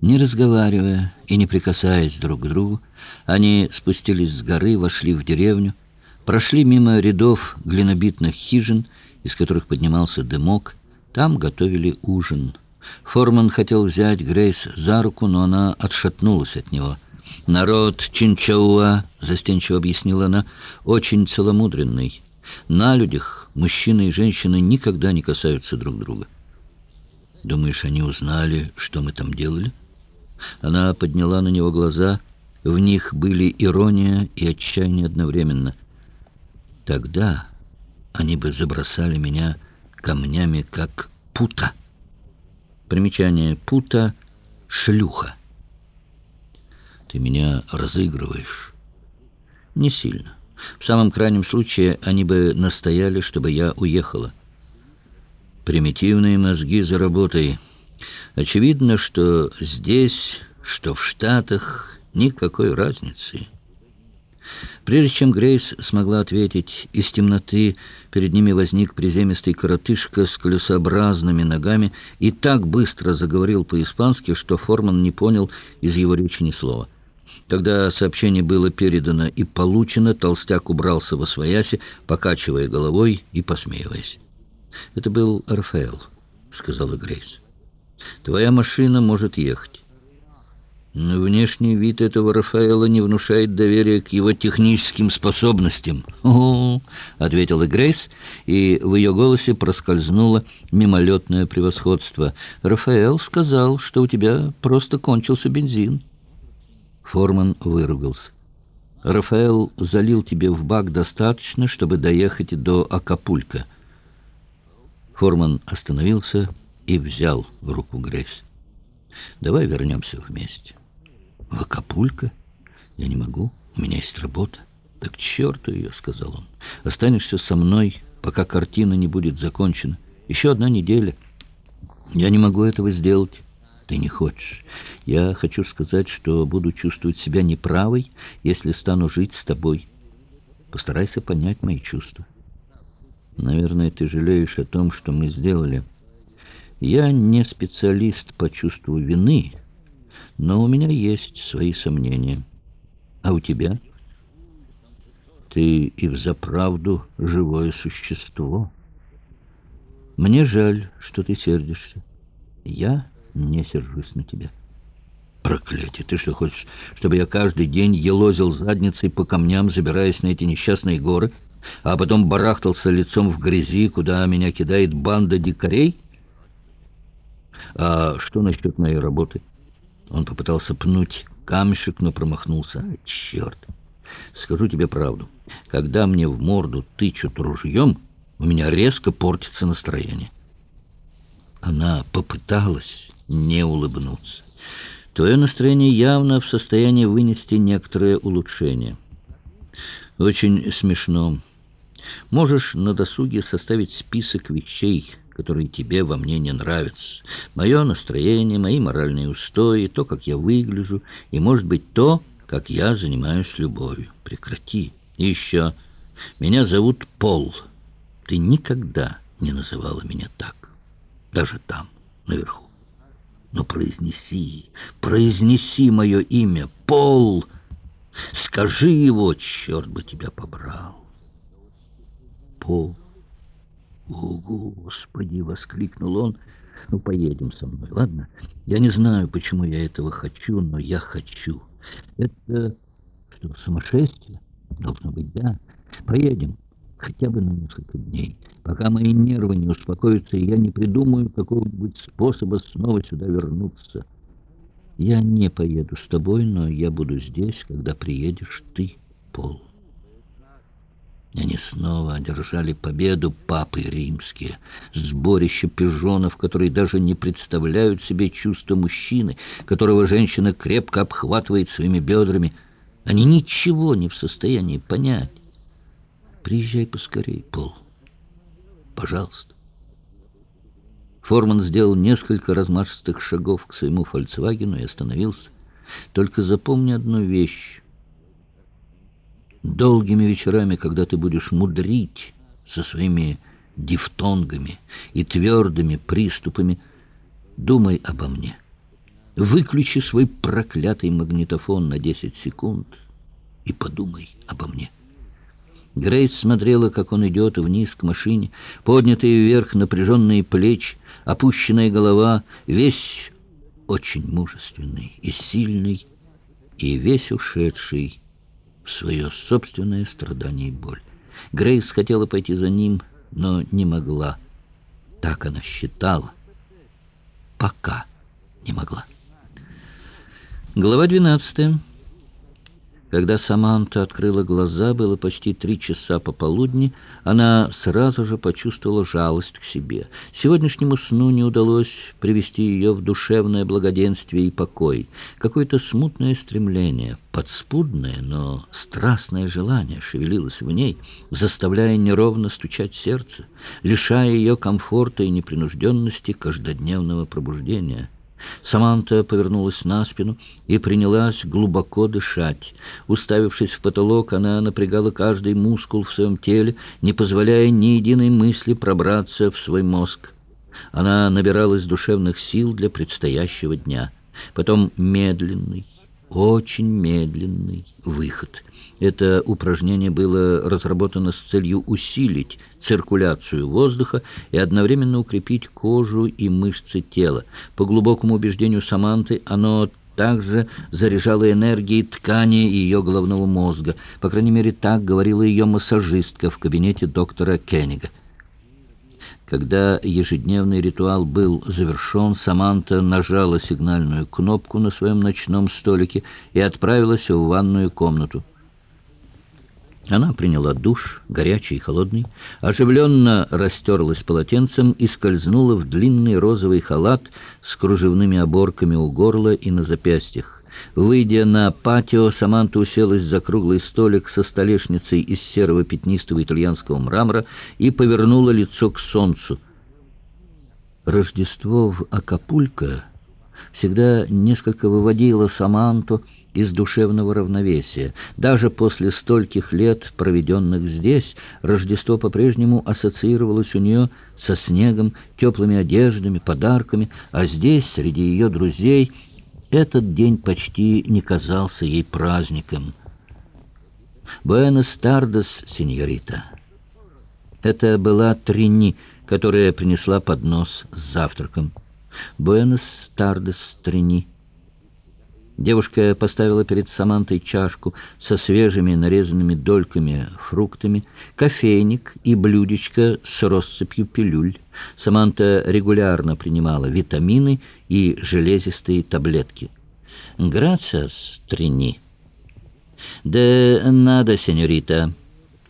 Не разговаривая и не прикасаясь друг к другу, они спустились с горы, вошли в деревню, прошли мимо рядов глинобитных хижин, из которых поднимался дымок. Там готовили ужин. Форман хотел взять Грейс за руку, но она отшатнулась от него. «Народ Чинчауа», — застенчиво объяснила она, — «очень целомудренный. На людях мужчины и женщины никогда не касаются друг друга». «Думаешь, они узнали, что мы там делали?» Она подняла на него глаза. В них были ирония и отчаяние одновременно. Тогда они бы забросали меня камнями, как пута. Примечание «пута» — шлюха. Ты меня разыгрываешь. Не сильно. В самом крайнем случае они бы настояли, чтобы я уехала. Примитивные мозги за работой — Очевидно, что здесь, что в Штатах, никакой разницы. Прежде чем Грейс смогла ответить, из темноты перед ними возник приземистый коротышка с колесообразными ногами и так быстро заговорил по-испански, что Форман не понял из его речи ни слова. Когда сообщение было передано и получено, толстяк убрался во свояси, покачивая головой и посмеиваясь. «Это был Рафаэл», — сказала Грейс. Твоя машина может ехать. Но внешний вид этого Рафаэла не внушает доверия к его техническим способностям. «О-о-о!» — ответила Грейс, и в ее голосе проскользнуло мимолетное превосходство. «Рафаэл сказал, что у тебя просто кончился бензин». Форман выругался. «Рафаэл залил тебе в бак достаточно, чтобы доехать до Акапулька». Форман остановился и взял руку Грейс. «Давай вернемся вместе». «В Акапулько? Я не могу, у меня есть работа». «Так черту ее», — сказал он. «Останешься со мной, пока картина не будет закончена. Еще одна неделя. Я не могу этого сделать». «Ты не хочешь. Я хочу сказать, что буду чувствовать себя неправой, если стану жить с тобой. Постарайся понять мои чувства». «Наверное, ты жалеешь о том, что мы сделали». Я не специалист по чувству вины, но у меня есть свои сомнения. А у тебя? Ты и взаправду живое существо. Мне жаль, что ты сердишься. Я не сержусь на тебя. Проклятие! Ты что, хочешь, чтобы я каждый день елозил задницей по камням, забираясь на эти несчастные горы, а потом барахтался лицом в грязи, куда меня кидает банда дикарей?» «А что насчет моей работы?» Он попытался пнуть камешек, но промахнулся. А, черт! Скажу тебе правду. Когда мне в морду тычут ружьем, у меня резко портится настроение. Она попыталась не улыбнуться. Твое настроение явно в состоянии вынести некоторое улучшение. Очень смешно. Можешь на досуге составить список вещей, которые тебе во мне не нравятся. Мое настроение, мои моральные устои, то, как я выгляжу, и, может быть, то, как я занимаюсь любовью. Прекрати. И еще. Меня зовут Пол. Ты никогда не называла меня так. Даже там, наверху. Но произнеси, произнеси мое имя. Пол! Скажи его, черт бы тебя побрал. Пол. «О, Господи!» — воскликнул он. «Ну, поедем со мной, ладно? Я не знаю, почему я этого хочу, но я хочу. Это что, сумасшествие? Должно быть, да. Поедем, хотя бы на несколько дней, пока мои нервы не успокоятся, и я не придумаю какого-нибудь способа снова сюда вернуться. Я не поеду с тобой, но я буду здесь, когда приедешь ты, Пол». Они снова одержали победу папы римские, сборище пижонов, которые даже не представляют себе чувства мужчины, которого женщина крепко обхватывает своими бедрами. Они ничего не в состоянии понять. Приезжай поскорей, Пол. Пожалуйста. Форман сделал несколько размашистых шагов к своему «Фольксвагену» и остановился. Только запомни одну вещь. Долгими вечерами, когда ты будешь мудрить со своими дифтонгами и твердыми приступами, думай обо мне. Выключи свой проклятый магнитофон на 10 секунд и подумай обо мне. Грейс смотрела, как он идет вниз к машине, поднятые вверх напряженные плечи, опущенная голова, весь очень мужественный и сильный, и весь ушедший свое собственное страдание и боль. Грейс хотела пойти за ним, но не могла. Так она считала. Пока не могла. Глава двенадцатая. Когда Саманта открыла глаза, было почти три часа пополудни, она сразу же почувствовала жалость к себе. Сегодняшнему сну не удалось привести ее в душевное благоденствие и покой. Какое-то смутное стремление, подспудное, но страстное желание шевелилось в ней, заставляя неровно стучать сердце, лишая ее комфорта и непринужденности каждодневного пробуждения. Саманта повернулась на спину и принялась глубоко дышать. Уставившись в потолок, она напрягала каждый мускул в своем теле, не позволяя ни единой мысли пробраться в свой мозг. Она набиралась душевных сил для предстоящего дня. Потом медленный, очень медленный выход. Это упражнение было разработано с целью усилить циркуляцию воздуха и одновременно укрепить кожу и мышцы тела. По глубокому убеждению Саманты, оно также заряжало энергией ткани ее головного мозга. По крайней мере, так говорила ее массажистка в кабинете доктора Кеннига. Когда ежедневный ритуал был завершен, Саманта нажала сигнальную кнопку на своем ночном столике и отправилась в ванную комнату. Она приняла душ, горячий и холодный, оживленно растерлась полотенцем и скользнула в длинный розовый халат с кружевными оборками у горла и на запястьях. Выйдя на патио, Саманта уселась за круглый столик со столешницей из серого пятнистого итальянского мрамора и повернула лицо к солнцу. Рождество в Акапулько всегда несколько выводило Саманту из душевного равновесия. Даже после стольких лет, проведенных здесь, Рождество по-прежнему ассоциировалось у нее со снегом, теплыми одеждами, подарками, а здесь, среди ее друзей, этот день почти не казался ей праздником. «Буэнос Тардес, сеньорита». Это была Трини, которая принесла поднос с завтраком. «Буэнос Тардес, Трини». Девушка поставила перед Самантой чашку со свежими нарезанными дольками фруктами, кофейник и блюдечко с россыпью пилюль. Саманта регулярно принимала витамины и железистые таблетки. «Грациас, Трини». «Да надо, сеньорита».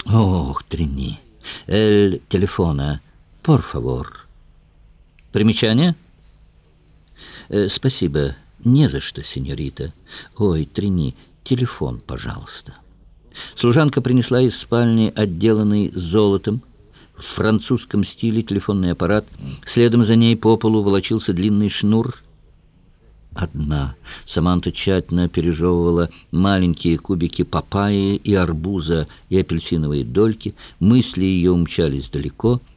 «Ох, Трини, эль телефона, por favor». «Примечание?» э, «Спасибо». «Не за что, сеньорита. Ой, Трини, телефон, пожалуйста». Служанка принесла из спальни, отделанный золотом, в французском стиле телефонный аппарат. Следом за ней по полу волочился длинный шнур. Одна. Саманта тщательно пережевывала маленькие кубики папайи и арбуза и апельсиновые дольки. Мысли ее умчались далеко —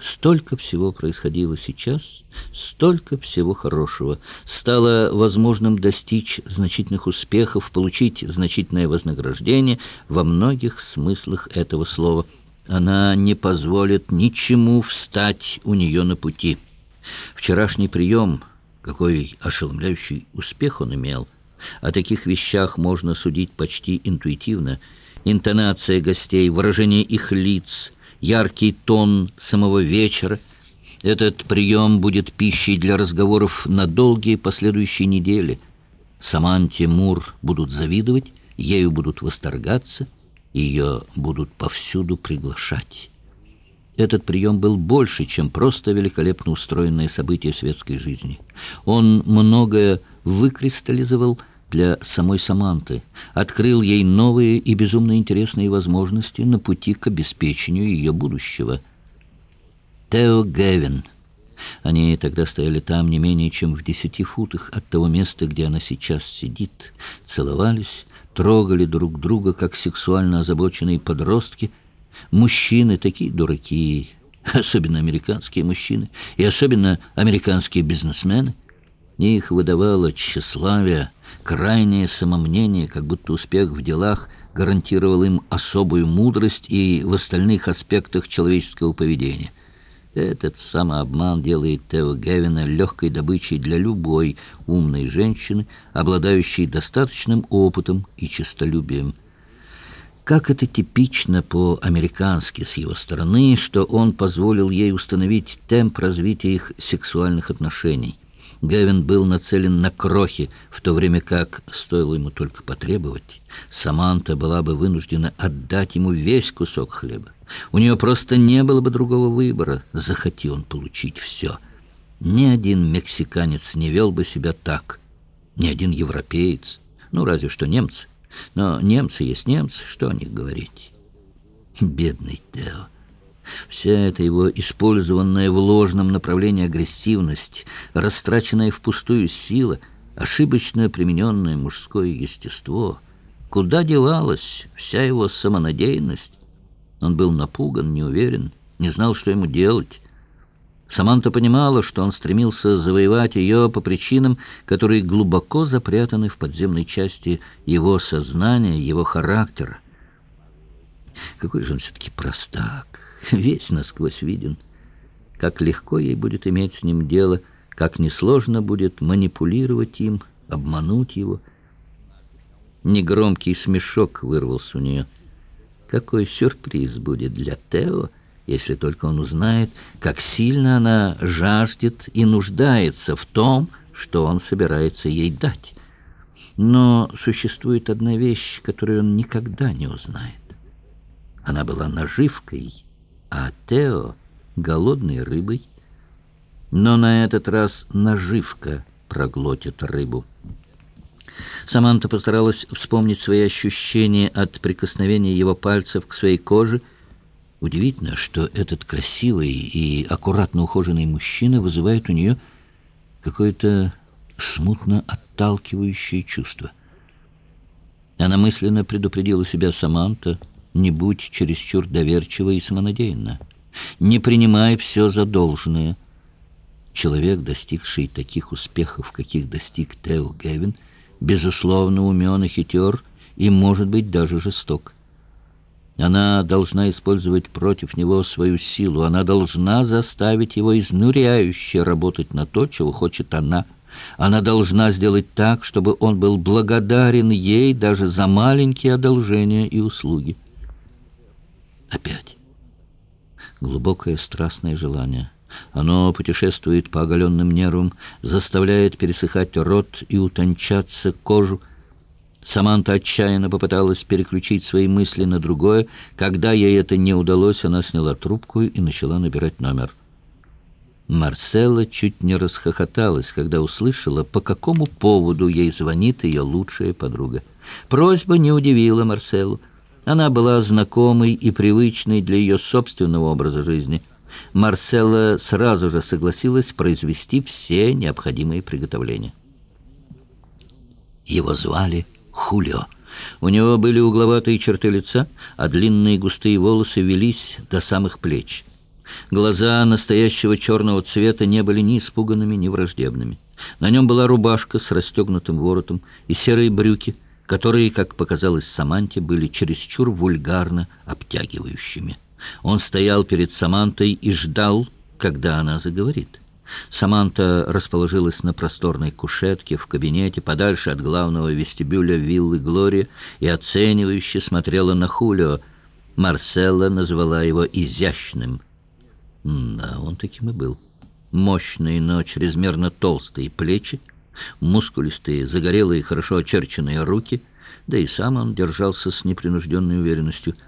Столько всего происходило сейчас, столько всего хорошего. Стало возможным достичь значительных успехов, получить значительное вознаграждение во многих смыслах этого слова. Она не позволит ничему встать у нее на пути. Вчерашний прием, какой ошеломляющий успех он имел. О таких вещах можно судить почти интуитивно. Интонация гостей, выражение их лиц — яркий тон самого вечера. Этот прием будет пищей для разговоров на долгие последующие недели. Саманте Мур будут завидовать, ею будут восторгаться, ее будут повсюду приглашать. Этот прием был больше, чем просто великолепно устроенное событие светской жизни. Он многое выкристаллизовал для самой Саманты, открыл ей новые и безумно интересные возможности на пути к обеспечению ее будущего. Тео Гевин. Они тогда стояли там не менее чем в десяти футах от того места, где она сейчас сидит, целовались, трогали друг друга, как сексуально озабоченные подростки. Мужчины такие дураки, особенно американские мужчины, и особенно американские бизнесмены. Их выдавало тщеславие, крайнее самомнение, как будто успех в делах гарантировал им особую мудрость и в остальных аспектах человеческого поведения. Этот самообман делает Тео Гевина легкой добычей для любой умной женщины, обладающей достаточным опытом и честолюбием. Как это типично по-американски с его стороны, что он позволил ей установить темп развития их сексуальных отношений. Гевин был нацелен на крохи, в то время как, стоило ему только потребовать, Саманта была бы вынуждена отдать ему весь кусок хлеба. У нее просто не было бы другого выбора, захоти он получить все. Ни один мексиканец не вел бы себя так, ни один европеец, ну, разве что немцы. Но немцы есть немцы, что о них говорить? Бедный Тео. Вся эта его использованная в ложном направлении агрессивность, растраченная впустую сила, ошибочно примененное мужское естество, куда девалась вся его самонадеянность? Он был напуган, неуверен, не знал, что ему делать. Саманта понимала, что он стремился завоевать ее по причинам, которые глубоко запрятаны в подземной части его сознания, его характера. Какой же он все-таки простак, весь насквозь виден. Как легко ей будет иметь с ним дело, как несложно будет манипулировать им, обмануть его. Негромкий смешок вырвался у нее. Какой сюрприз будет для Тео, если только он узнает, как сильно она жаждет и нуждается в том, что он собирается ей дать. Но существует одна вещь, которую он никогда не узнает. Она была наживкой, а Тео — голодной рыбой. Но на этот раз наживка проглотит рыбу. Саманта постаралась вспомнить свои ощущения от прикосновения его пальцев к своей коже. Удивительно, что этот красивый и аккуратно ухоженный мужчина вызывает у нее какое-то смутно отталкивающее чувство. Она мысленно предупредила себя Саманта, не будь чересчур доверчива и самонадеянна. Не принимай все за должное. Человек, достигший таких успехов, каких достиг Тео Гевин, — безусловно, умен и хитер, и, может быть, даже жесток. Она должна использовать против него свою силу, она должна заставить его изнуряюще работать на то, чего хочет она. Она должна сделать так, чтобы он был благодарен ей даже за маленькие одолжения и услуги. Опять. Глубокое страстное желание — оно путешествует по оголенным нервам, заставляет пересыхать рот и утончаться кожу. Саманта отчаянно попыталась переключить свои мысли на другое. Когда ей это не удалось, она сняла трубку и начала набирать номер. Марселла чуть не расхохоталась, когда услышала, по какому поводу ей звонит ее лучшая подруга. Просьба не удивила Марселлу. Она была знакомой и привычной для ее собственного образа жизни – Марселла сразу же согласилась произвести все необходимые приготовления. Его звали Хулио. У него были угловатые черты лица, а длинные густые волосы велись до самых плеч. Глаза настоящего черного цвета не были ни испуганными, ни враждебными. На нем была рубашка с расстегнутым воротом и серые брюки, которые, как показалось Саманте, были чересчур вульгарно обтягивающими. Он стоял перед Самантой и ждал, когда она заговорит. Саманта расположилась на просторной кушетке в кабинете подальше от главного вестибюля виллы Глория и оценивающе смотрела на Хулио. Марселла назвала его изящным. Да, он таким и был. Мощные, но чрезмерно толстые плечи, мускулистые, загорелые, хорошо очерченные руки, да и сам он держался с непринужденной уверенностью —